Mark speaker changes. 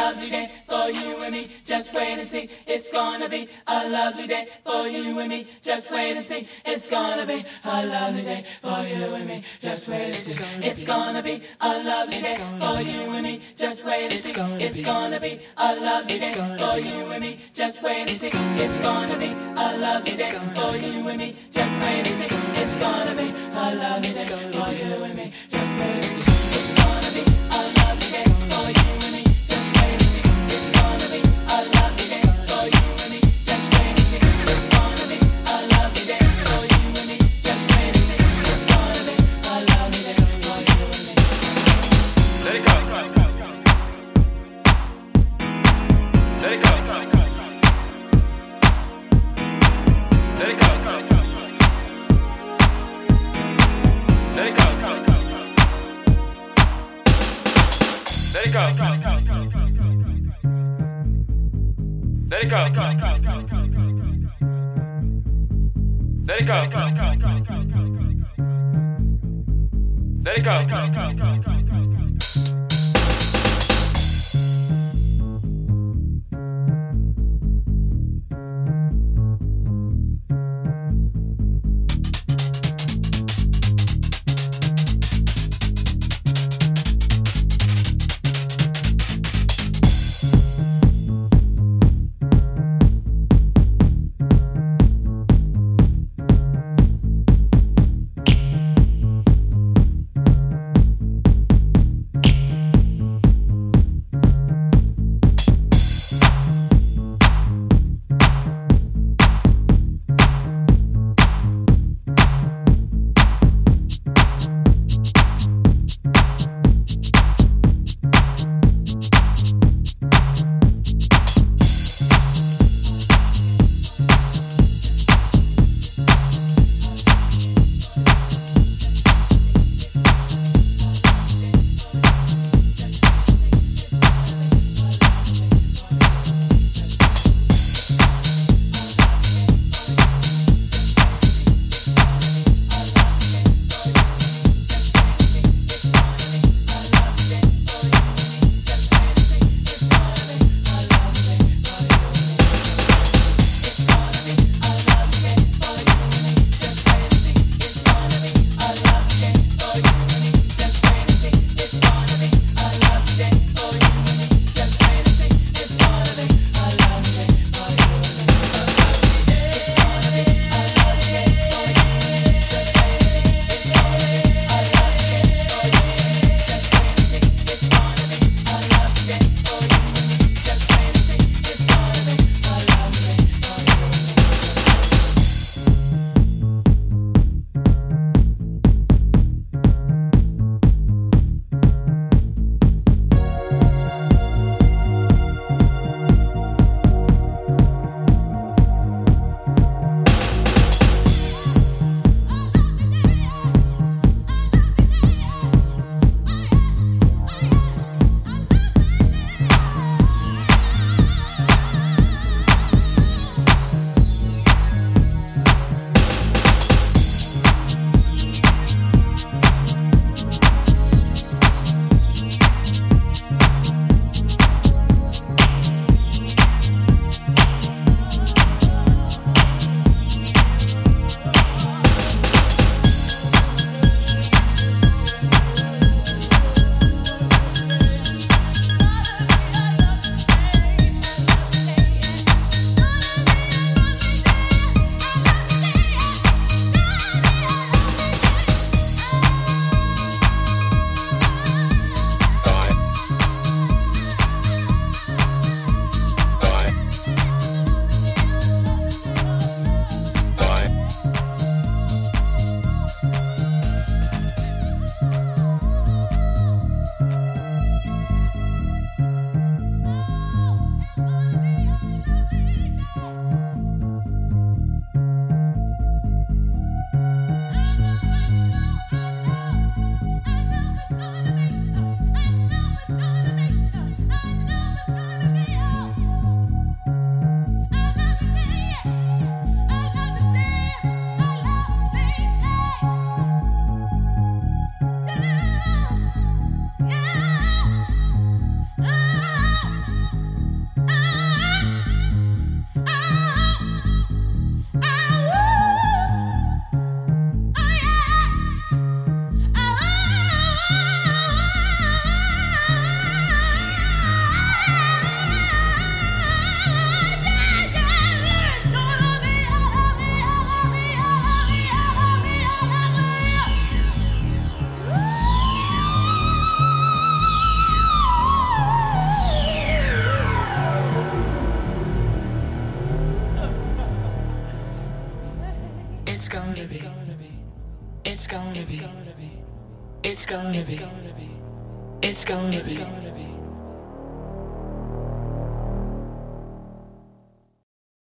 Speaker 1: lovely day for you and me. Just wait and see. It's gonna be a lovely day for you and me. Just wait and see. It's gonna be a lovely day for you and me. Just wait and see. It's gonna be a lovely day for you and me. Just wait and see. It's gonna be a lovely day for you and me. Just wait and see. It's gonna be a lovely day for you and me. Just wait and see. It's gonna be a lovely day. Let it go. Let it go. Let it go. Let it go. It's gonna be. It's gonna be.